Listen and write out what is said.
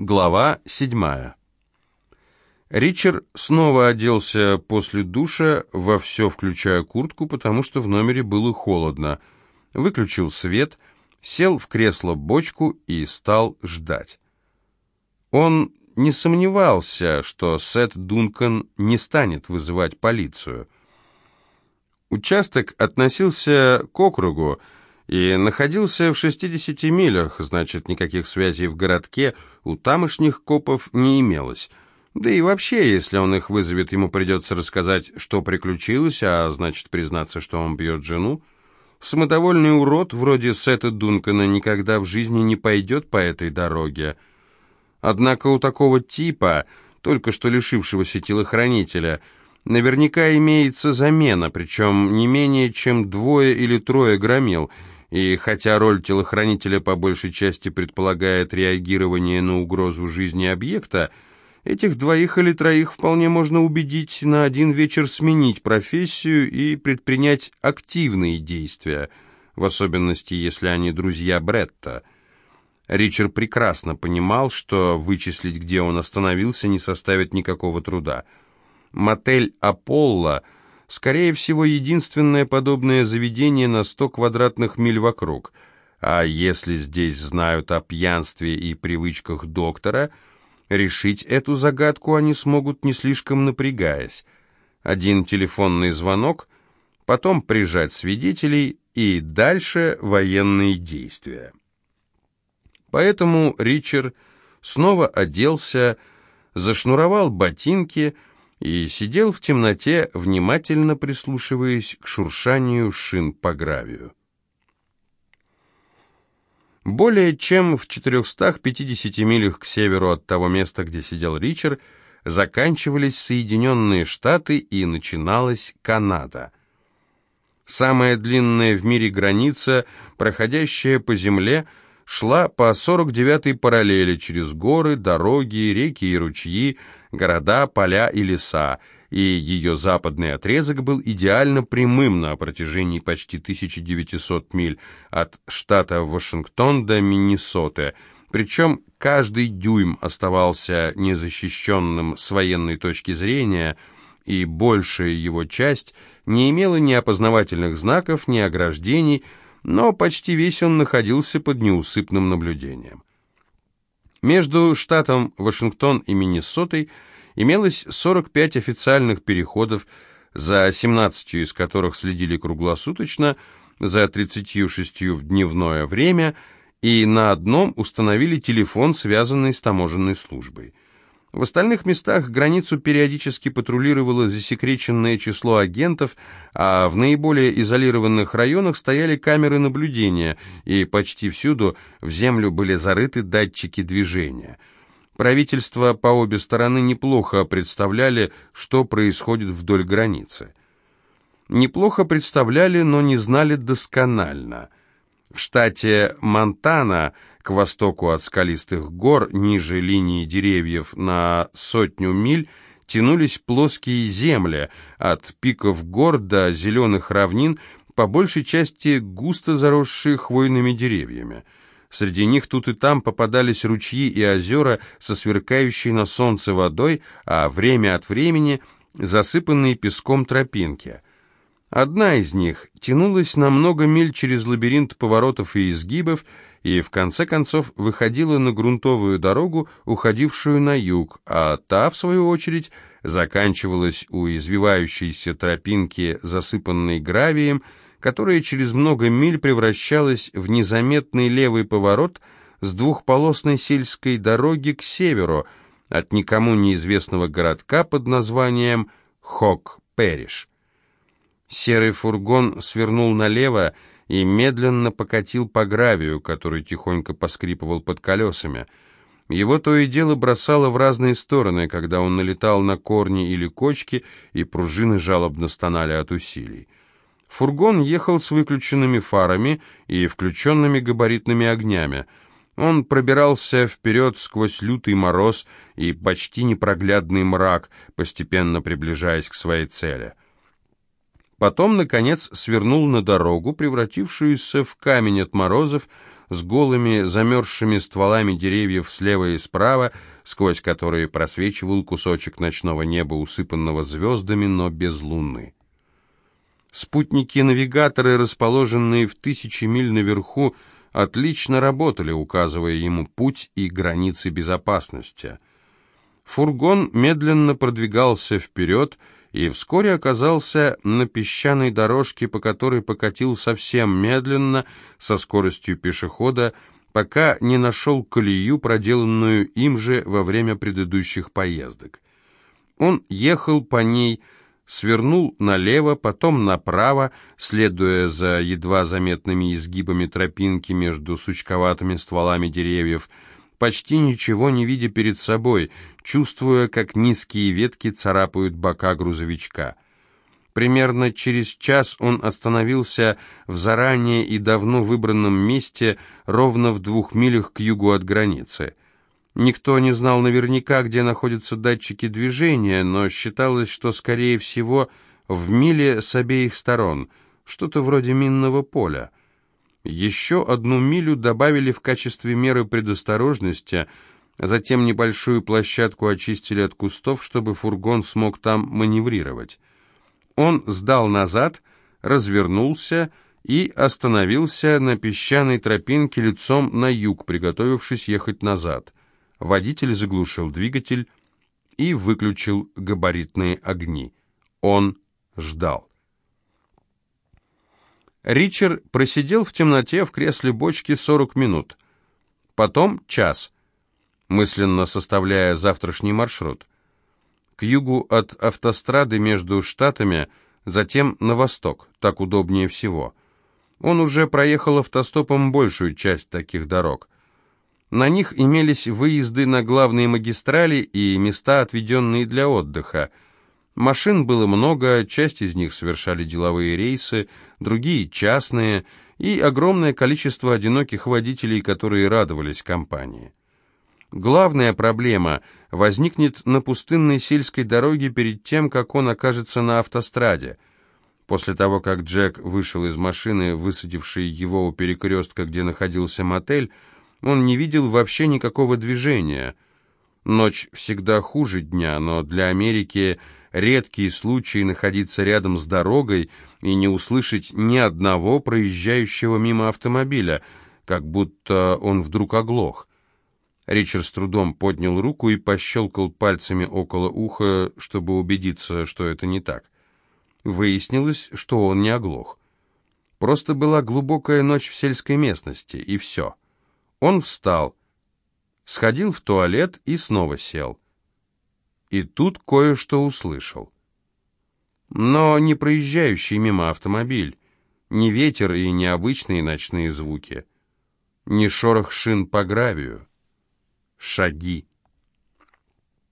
Глава седьмая. Ричард снова оделся после душа во все, включая куртку, потому что в номере было холодно. Выключил свет, сел в кресло-бочку и стал ждать. Он не сомневался, что Сет Дункан не станет вызывать полицию. Участок относился к округу, и находился в 60 милях, значит, никаких связей в городке у тамошних копов не имелось. Да и вообще, если он их вызовет, ему придется рассказать, что приключилось, а значит, признаться, что он бьет жену. Самодовольный урод вроде Сета Дункана никогда в жизни не пойдет по этой дороге. Однако у такого типа, только что лишившегося телохранителя, наверняка имеется замена, причем не менее чем двое или трое громил – и хотя роль телохранителя по большей части предполагает реагирование на угрозу жизни объекта, этих двоих или троих вполне можно убедить на один вечер сменить профессию и предпринять активные действия, в особенности, если они друзья Бретта. Ричард прекрасно понимал, что вычислить, где он остановился, не составит никакого труда. Мотель «Аполло» — скорее всего, единственное подобное заведение на 100 квадратных миль вокруг. А если здесь знают о пьянстве и привычках доктора, решить эту загадку они смогут не слишком напрягаясь. Один телефонный звонок, потом прижать свидетелей и дальше военные действия. Поэтому Ричард снова оделся, зашнуровал ботинки, и сидел в темноте, внимательно прислушиваясь к шуршанию шин по гравию. Более чем в 450 милях к северу от того места, где сидел Ричард, заканчивались Соединенные Штаты и начиналась Канада. Самая длинная в мире граница, проходящая по земле, шла по 49-й параллели через горы, дороги, реки и ручьи, города, поля и леса, и ее западный отрезок был идеально прямым на протяжении почти 1900 миль от штата Вашингтон до Миннесоты, причем каждый дюйм оставался незащищенным с военной точки зрения, и большая его часть не имела ни опознавательных знаков, ни ограждений, но почти весь он находился под неусыпным наблюдением. Между штатом Вашингтон и Миннесотой имелось 45 официальных переходов, за 17 из которых следили круглосуточно, за 36 в дневное время, и на одном установили телефон, связанный с таможенной службой. В остальных местах границу периодически патрулировало засекреченное число агентов, а в наиболее изолированных районах стояли камеры наблюдения, и почти всюду в землю были зарыты датчики движения. Правительства по обе стороны неплохо представляли, что происходит вдоль границы. Неплохо представляли, но не знали досконально. В штате Монтана – к востоку от скалистых гор, ниже линии деревьев на сотню миль, тянулись плоские земли, от пиков гор до зеленых равнин, по большей части густо заросшие хвойными деревьями. Среди них тут и там попадались ручьи и озера со сверкающей на солнце водой, а время от времени засыпанные песком тропинки. Одна из них тянулась на много миль через лабиринт поворотов и изгибов, и в конце концов выходила на грунтовую дорогу, уходившую на юг, а та, в свою очередь, заканчивалась у извивающейся тропинки, засыпанной гравием, которая через много миль превращалась в незаметный левый поворот с двухполосной сельской дороги к северу, от никому неизвестного городка под названием Хок-Перриш. Серый фургон свернул налево, и медленно покатил по гравию, который тихонько поскрипывал под колесами. Его то и дело бросало в разные стороны, когда он налетал на корни или кочки, и пружины жалобно стонали от усилий. Фургон ехал с выключенными фарами и включенными габаритными огнями. Он пробирался вперед сквозь лютый мороз и почти непроглядный мрак, постепенно приближаясь к своей цели. Потом, наконец, свернул на дорогу, превратившуюся в камень от морозов, с голыми замерзшими стволами деревьев слева и справа, сквозь которые просвечивал кусочек ночного неба, усыпанного звездами, но без луны. Спутники-навигаторы, расположенные в тысячи миль наверху, отлично работали, указывая ему путь и границы безопасности. Фургон медленно продвигался вперед и вскоре оказался на песчаной дорожке, по которой покатил совсем медленно, со скоростью пешехода, пока не нашел колею, проделанную им же во время предыдущих поездок. Он ехал по ней, свернул налево, потом направо, следуя за едва заметными изгибами тропинки между сучковатыми стволами деревьев, почти ничего не видя перед собой, чувствуя, как низкие ветки царапают бока грузовичка. Примерно через час он остановился в заранее и давно выбранном месте, ровно в двух милях к югу от границы. Никто не знал наверняка, где находятся датчики движения, но считалось, что, скорее всего, в миле с обеих сторон, что-то вроде минного поля. Еще одну милю добавили в качестве меры предосторожности, затем небольшую площадку очистили от кустов, чтобы фургон смог там маневрировать. Он сдал назад, развернулся и остановился на песчаной тропинке лицом на юг, приготовившись ехать назад. Водитель заглушил двигатель и выключил габаритные огни. Он ждал. Ричард просидел в темноте в кресле бочки 40 минут. Потом час, мысленно составляя завтрашний маршрут. К югу от автострады между штатами, затем на восток, так удобнее всего. Он уже проехал автостопом большую часть таких дорог. На них имелись выезды на главные магистрали и места, отведенные для отдыха. Машин было много, часть из них совершали деловые рейсы, другие – частные, и огромное количество одиноких водителей, которые радовались компании. Главная проблема возникнет на пустынной сельской дороге перед тем, как он окажется на автостраде. После того, как Джек вышел из машины, высадившей его у перекрестка, где находился мотель, он не видел вообще никакого движения. Ночь всегда хуже дня, но для Америки редкие случаи находиться рядом с дорогой и не услышать ни одного проезжающего мимо автомобиля, как будто он вдруг оглох. Ричард с трудом поднял руку и пощелкал пальцами около уха, чтобы убедиться, что это не так. Выяснилось, что он не оглох. Просто была глубокая ночь в сельской местности, и все. Он встал, сходил в туалет и снова сел. И тут кое-что услышал. Но не проезжающий мимо автомобиль, не ветер и не обычные ночные звуки, не шорох шин по гравию, шаги.